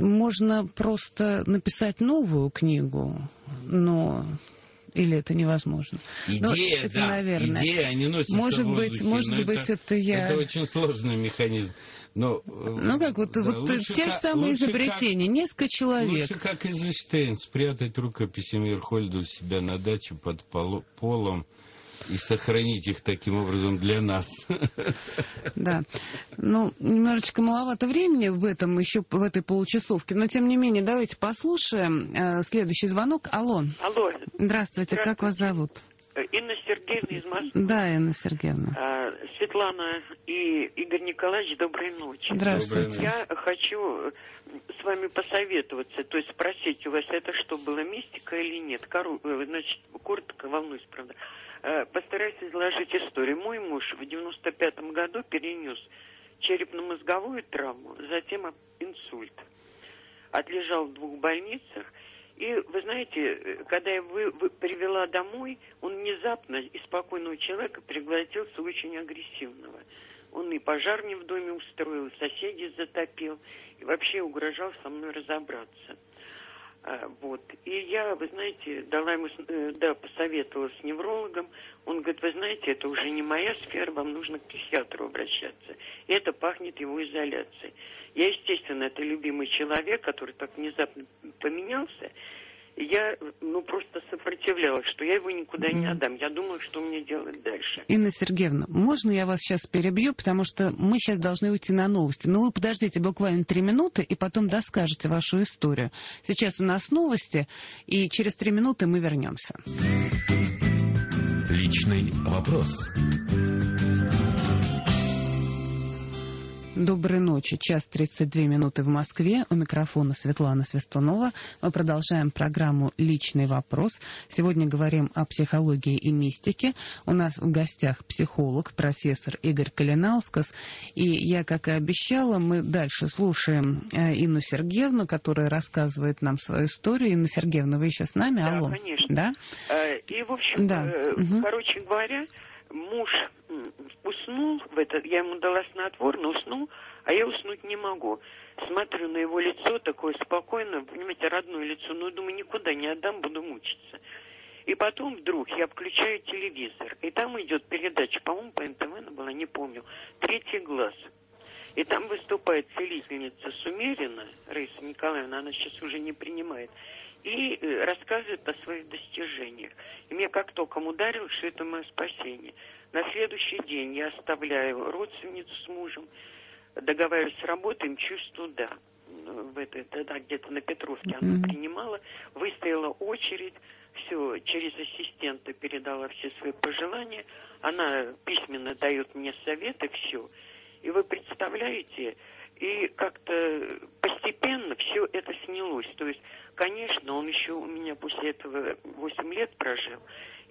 можно просто написать новую книгу, но или это невозможно? Идея, ну, это, да, наверное. идея, они носятся может в воздухе, быть, может быть, это, это я. Это очень сложный механизм. Но, ну как вот, да, вот лучше те же самые изобретения, как, несколько человек. Лучше как Эйзенштейн спрятать рукописи Мирхольда у себя на даче под полом и сохранить их таким образом для нас. Да. Ну, немножечко маловато времени в этом еще в этой получасовке, но тем не менее давайте послушаем э, следующий звонок. Алло. Алло. Здравствуйте, как вас зовут? Э, Инна Сергеевна из Москвы. Да, Инна Сергеевна. А, Светлана и Игорь Николаевич, доброй ночи. Здравствуйте. Я хочу с вами посоветоваться, то есть спросить у вас, это что, было мистика или нет? Кору... Э, значит, коротко волнуюсь, правда. Э, постараюсь изложить историю. Мой муж в 95-м году перенес черепно-мозговую травму, затем инсульт. Отлежал в двух больницах. И вы знаете, э, когда я вы привела домой, он внезапно из спокойного человека превратился очень агрессивного. Он и пожар мне в доме устроил, соседей затопил, и вообще угрожал со мной разобраться. А, вот. И я, вы знаете, дала ему, э, да, посоветовала с неврологом. Он говорит, вы знаете, это уже не моя сфера, вам нужно к психиатру обращаться. И это пахнет его изоляцией. Я, естественно, это любимый человек, который так внезапно поменялся я, ну, просто сопротивлялась, что я его никуда не отдам. Я думаю, что мне делать дальше. Инна Сергеевна, можно я вас сейчас перебью, потому что мы сейчас должны уйти на новости. Но вы подождите буквально три минуты, и потом доскажете вашу историю. Сейчас у нас новости, и через три минуты мы вернемся. Личный вопрос. Доброй ночи. Час 32 минуты в Москве. У микрофона Светлана Свистунова. Мы продолжаем программу «Личный вопрос». Сегодня говорим о психологии и мистике. У нас в гостях психолог, профессор Игорь Калинаускас. И я, как и обещала, мы дальше слушаем э, Инну Сергеевну, которая рассказывает нам свою историю. Инна Сергеевна, вы еще с нами? Да, Алло. конечно. Да? Э, и, в общем, да. угу. короче говоря, муж уснул в этот, я ему дала снотворно, уснул, а я уснуть не могу. Смотрю на его лицо, такое спокойное, понимаете, родное лицо, ну, думаю, никуда не отдам, буду мучиться. И потом вдруг я включаю телевизор, и там идет передача, по-моему, по НТВ она была, не помню, «Третий глаз». И там выступает целительница Сумерина, Раиса Николаевна, она сейчас уже не принимает, и э, рассказывает о своих достижениях. И мне как током ударило, что это мое спасение. На следующий день я оставляю родственницу с мужем, договариваюсь с работой, мчусь туда. В это, тогда где-то на Петровке она mm-hmm. принимала, выстояла очередь, все, через ассистента передала все свои пожелания, она письменно дает мне советы, все. И вы представляете, и как-то постепенно все это снялось. То есть, конечно, он еще у меня после этого 8 лет прожил,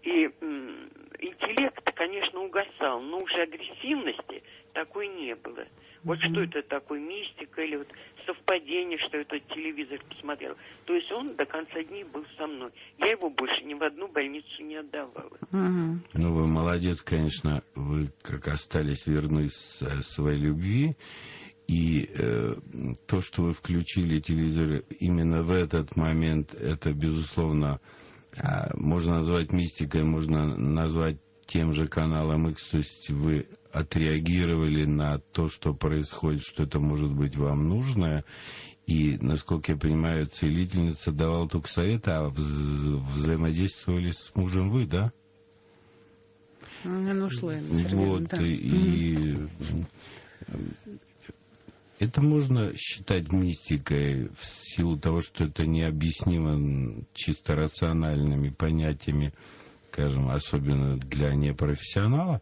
и м, интеллект, конечно, угасал, но уже агрессивности такой не было. Вот mm-hmm. что это такое, мистика или вот совпадение, что этот телевизор посмотрел. То есть он до конца дней был со мной. Я его больше ни в одну больницу не отдавала. Mm-hmm. Ну, вы молодец, конечно, вы как остались верны своей любви. И э, то, что вы включили телевизор именно в этот момент, это, безусловно, а, можно назвать мистикой, можно назвать тем же каналом X, то есть вы отреагировали на то, что происходит, что это может быть вам нужно, и, насколько я понимаю, целительница давала только советы, а вза взаимодействовали с мужем вы, да? Она ушла, Вот, и, и это можно считать мистикой в силу того, что это необъяснимо чисто рациональными понятиями, скажем, особенно для непрофессионала.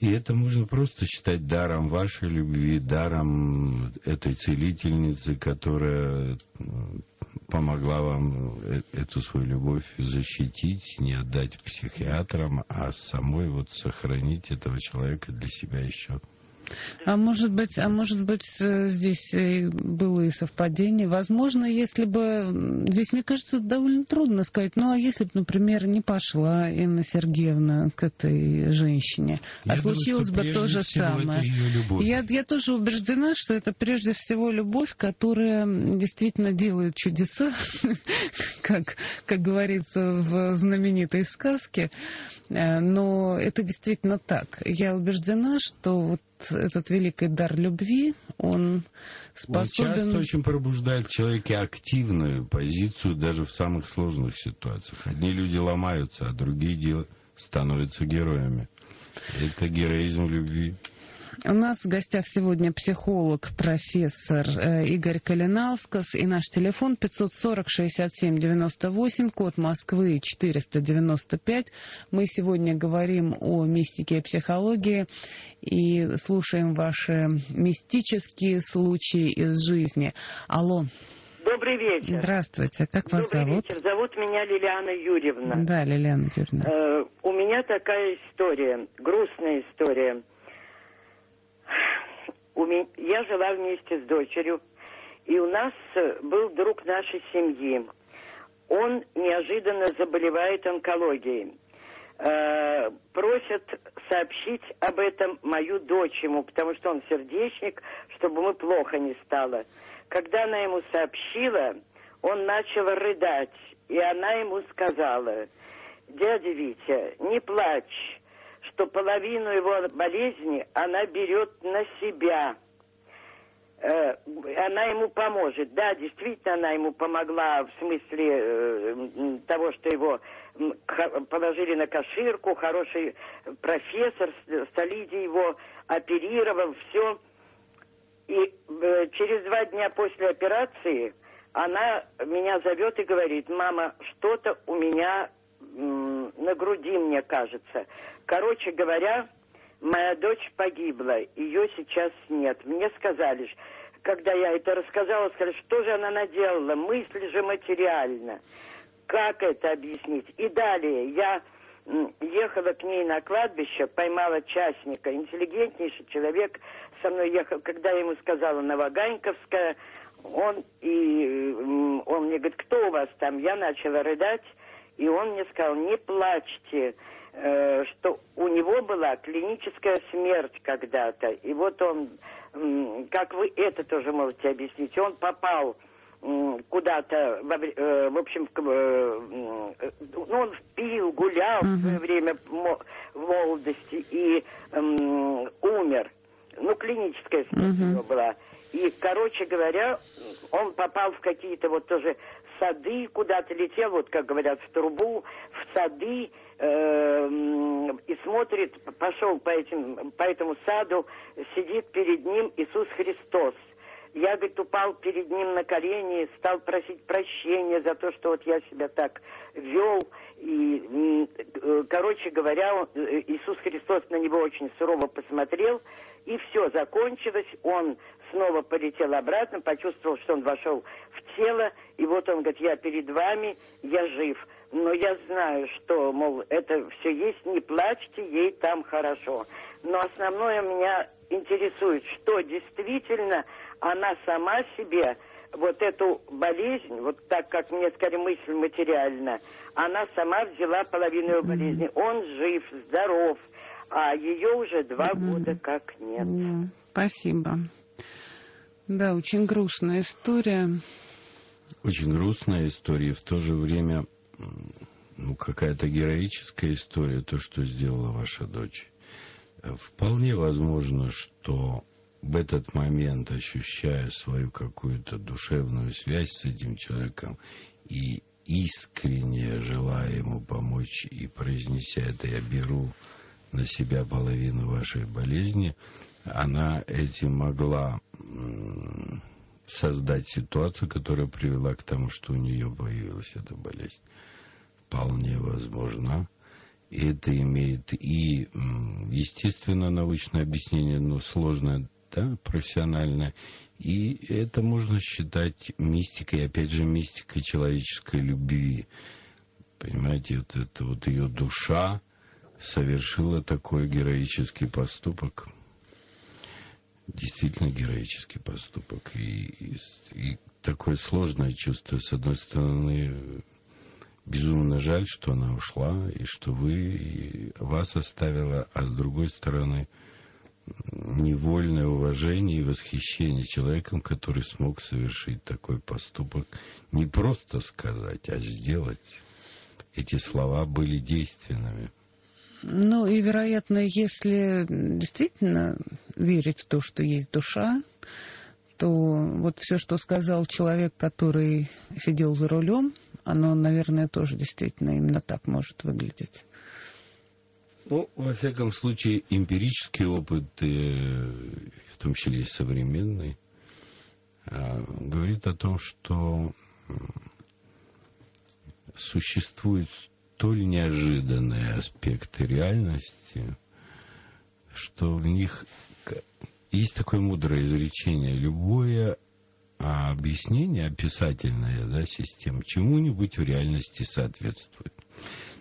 И это можно просто считать даром вашей любви, даром этой целительницы, которая помогла вам э, эту свою любовь защитить, не отдать психиатрам, а самой вот сохранить этого человека для себя еще. А может быть, а может быть, э, здесь было роковые совпадения. Возможно, если бы... Здесь, мне кажется, довольно трудно сказать. Ну, а если бы, например, не пошла Инна Сергеевна к этой женщине, а я а думаю, случилось бы то же самое. Я, я тоже убеждена, что это прежде всего любовь, которая действительно делает чудеса, как, как говорится в знаменитой сказке. Э, но это действительно так. Я убеждена, что вот этот великий дар любви, он способен... Он часто очень пробуждает в человеке активную позицию даже в самых сложных ситуациях. Одни люди ломаются, а другие становятся героями. Это героизм любви. У нас в гостях сегодня психолог, профессор э, Игорь Калинаускас и наш телефон 540-67-98, код Москвы 495. Мы сегодня говорим о мистике и психологии и слушаем ваши мистические случаи из жизни. Алло. Добрый вечер. Здравствуйте. Как вас Добрый зовут? вечер. Зовут меня Лилиана Юрьевна. Да, Лилиана Юрьевна. Э, у меня такая история, грустная история у меня, я жила вместе с дочерью, и у нас э, был друг нашей семьи. Он неожиданно заболевает онкологией. Э, просят сообщить об этом мою дочь ему, потому что он сердечник, чтобы мы плохо не стало. Когда она ему сообщила, он начал рыдать, и она ему сказала, дядя Витя, не плачь, что половину его болезни она берет на себя. Э, она ему поможет. Да, действительно, она ему помогла в смысле э, того, что его положили на каширку, хороший профессор, Солиди его оперировал, все. И э, через два дня после операции она меня зовет и говорит, мама, что-то у меня на груди, мне кажется. Короче говоря, моя дочь погибла, ее сейчас нет. Мне сказали, когда я это рассказала, сказали, что же она наделала, мысль же материальна. Как это объяснить? И далее я ехала к ней на кладбище, поймала частника, интеллигентнейший человек со мной ехал, когда я ему сказала Новоганьковская, он и он мне говорит, кто у вас там? Я начала рыдать, и он мне сказал, не плачьте, что у него была клиническая смерть когда-то. И вот он, как вы это тоже можете объяснить, он попал куда-то, э, в общем, э, ну, он пил, гулял в свое время в молодости и умер. Ну, клиническая смерть у него была. И, короче говоря, он попал в какие-то вот тоже сады, куда-то летел, вот как говорят, в трубу, в сады, э, и смотрит, пошел по, этим, по этому саду, сидит перед ним Иисус Христос. Я, говорит, упал перед ним на колени, стал просить прощения за то, что вот я себя так вел. И, э, короче говоря, э, Иисус Христос на него очень сурово посмотрел, и все, закончилось. Он снова полетел обратно, почувствовал, что он вошел в тело, и вот он говорит, я перед вами, я жив. Но я знаю, что, мол, это все есть, не плачьте, ей там хорошо. Но основное меня интересует, что действительно она сама себе вот эту болезнь, вот так как мне, скорее, мысль материальна, она сама взяла половину его болезни. Он жив, здоров, а ее уже два года как нет. Спасибо. Да, очень грустная история. Очень грустная история, в то же время ну, какая-то героическая история, то, что сделала ваша дочь. Вполне возможно, что в этот момент, ощущая свою какую-то душевную связь с этим человеком и искренне желая ему помочь и произнеся это, я беру на себя половину вашей болезни, она этим могла создать ситуацию, которая привела к тому, что у нее появилась эта болезнь. Вполне возможно. И это имеет и, естественно, научное объяснение, но сложное, да, профессиональное. И это можно считать мистикой, опять же, мистикой человеческой любви. Понимаете, вот это вот ее душа совершила такой героический поступок. Действительно героический поступок. И, и, и такое сложное чувство. С одной стороны, безумно жаль, что она ушла, и что вы, вас оставила, а с другой стороны, невольное уважение и восхищение человеком, который смог совершить такой поступок. Не просто сказать, а сделать. Эти слова были действенными. Ну и, вероятно, если действительно верить в то, что есть душа, то вот все, что сказал человек, который сидел за рулем, оно, наверное, тоже действительно именно так может выглядеть. Ну, во всяком случае, эмпирический опыт, в том числе и современный, э, говорит о том, что существуют столь неожиданные аспекты реальности, что в них есть такое мудрое изречение. Любое а, объяснение, описательное да, система, чему-нибудь в реальности соответствует.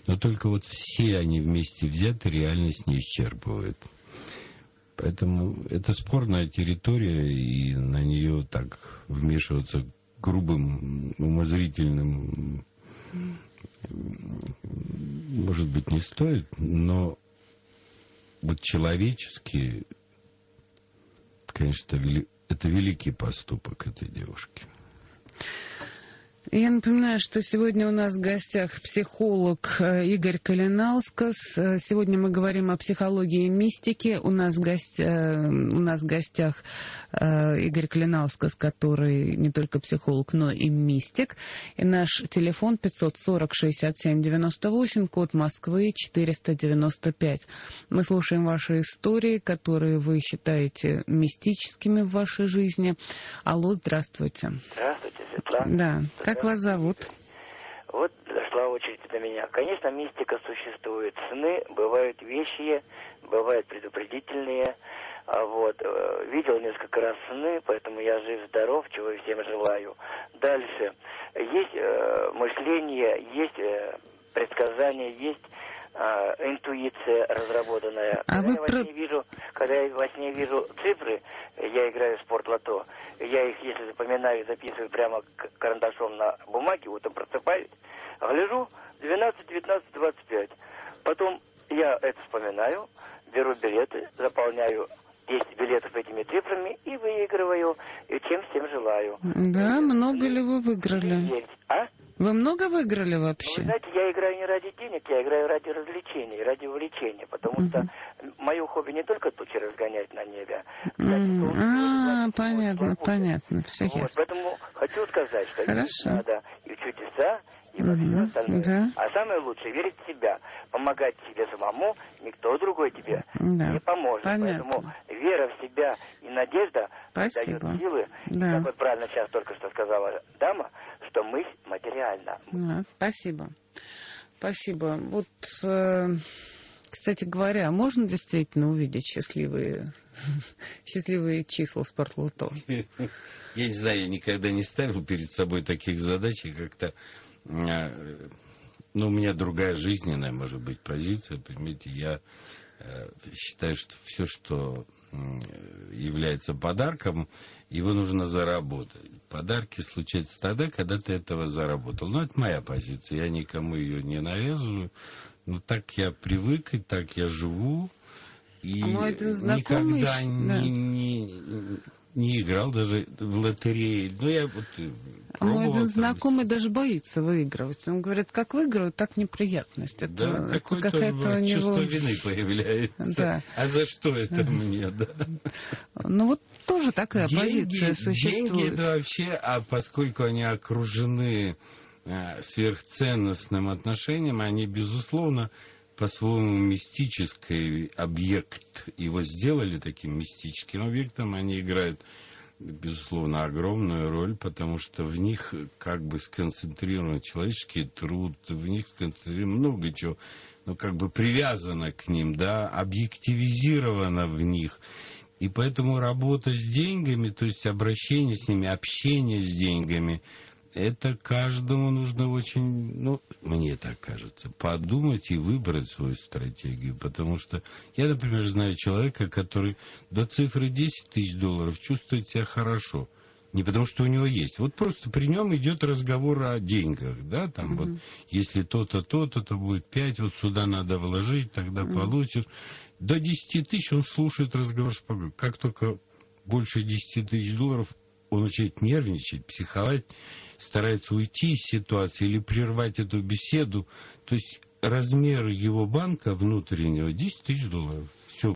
Но только вот все они вместе взяты реальность не исчерпывают. Поэтому это спорная территория, и на нее так вмешиваться грубым, умозрительным может быть, не стоит, но вот человечески, конечно, это великий поступок этой девушки. Я напоминаю, что сегодня у нас в гостях психолог э, Игорь Калинаускас. Э, сегодня мы говорим о психологии и мистике. У нас в, гость... Э, у нас в гостях Игорь Калинаускас, который не только психолог, но и мистик. И наш телефон 540-67-98, код Москвы 495. Мы слушаем ваши истории, которые вы считаете мистическими в вашей жизни. Алло, здравствуйте. Здравствуйте, Светлана. Да. Как вас зовут? Вот дошла очередь до меня. Конечно, мистика существует. Сны бывают вещи, бывают предупредительные. А вот, э, видел несколько раз сны, поэтому я жив-здоров, чего и всем желаю. Дальше. Есть э, мышление, есть э, предсказания, есть э, интуиция разработанная. А когда, вы я во сне вижу, когда я во сне вижу цифры, я играю в спорт-лото, я их, если запоминаю, записываю прямо карандашом на бумаге, утром просыпаюсь, гляжу 12, 19, 25. Потом я это вспоминаю, беру билеты, заполняю 10 билетов этими цифрами и выигрываю, и чем всем желаю. Да, много ли вы выиграли? А? Вы много выиграли вообще? Вы знаете, я играю не ради денег, я играю ради развлечений, ради увлечения, потому mm-hmm. что мое хобби не только тучи разгонять на небе. Кстати, mm-hmm. А, понятно, понятно, все вот, ясно. Поэтому хочу сказать, что Хорошо. надо и чудеса, и во все остальное. Да. А самое лучшее верить в себя, помогать себе самому, никто другой тебе Да. не поможет. Понятно. Поэтому вера в себя и надежда Спасибо. дает силы. Да. Как вот правильно сейчас только что сказала дама, что мысль материальна. Да, спасибо. Спасибо. Вот, э, кстати говоря, можно действительно увидеть счастливые, счастливые числа в спортлото? Я не знаю, я никогда не ставил перед собой таких задач, и как-то... э, Ну, у меня другая жизненная, может быть, позиция. Понимаете, я э, считаю, что все, что является подарком, его нужно заработать. Подарки случаются тогда, когда ты этого заработал. Ну, это моя позиция, я никому ее не навязываю. Но так я привык, и так я живу. И А мой один знакомый никогда не, да. не, не играл даже в лотереи. Ну, я вот э, А мой пробовал один там. знакомый даже боится выигрывать. Он говорит, как выиграю, так неприятность. Это, Да, это какое-то какая-то у него... чувство вины появляется. Да. А за что это мне, да? Ну вот тоже такая деньги, позиция существует. деньги это вообще, а поскольку они окружены э, сверхценностным отношением, они, безусловно, по-своему мистический объект. Его сделали таким мистическим объектом, они играют безусловно, огромную роль, потому что в них как бы сконцентрирован человеческий труд, в них сконцентрировано много чего, ну, как бы привязано к ним, да, объективизировано в них. И поэтому работа с деньгами, то есть обращение с ними, общение с деньгами, это каждому нужно очень, ну, мне так кажется, подумать и выбрать свою стратегию. Потому что я, например, знаю человека, который до цифры 10 тысяч долларов чувствует себя хорошо. Не потому, что у него есть. Вот просто при нем идет разговор о деньгах, да, там mm-hmm. вот, если то-то, то-то, то будет 5, вот сюда надо вложить, тогда mm-hmm. получишь. До 10 тысяч он слушает разговор спокойно. Как только больше 10 тысяч долларов, он начинает нервничать, психовать, старается уйти из ситуации или прервать эту беседу. То есть размер его банка внутреннего 10 тысяч долларов. Все,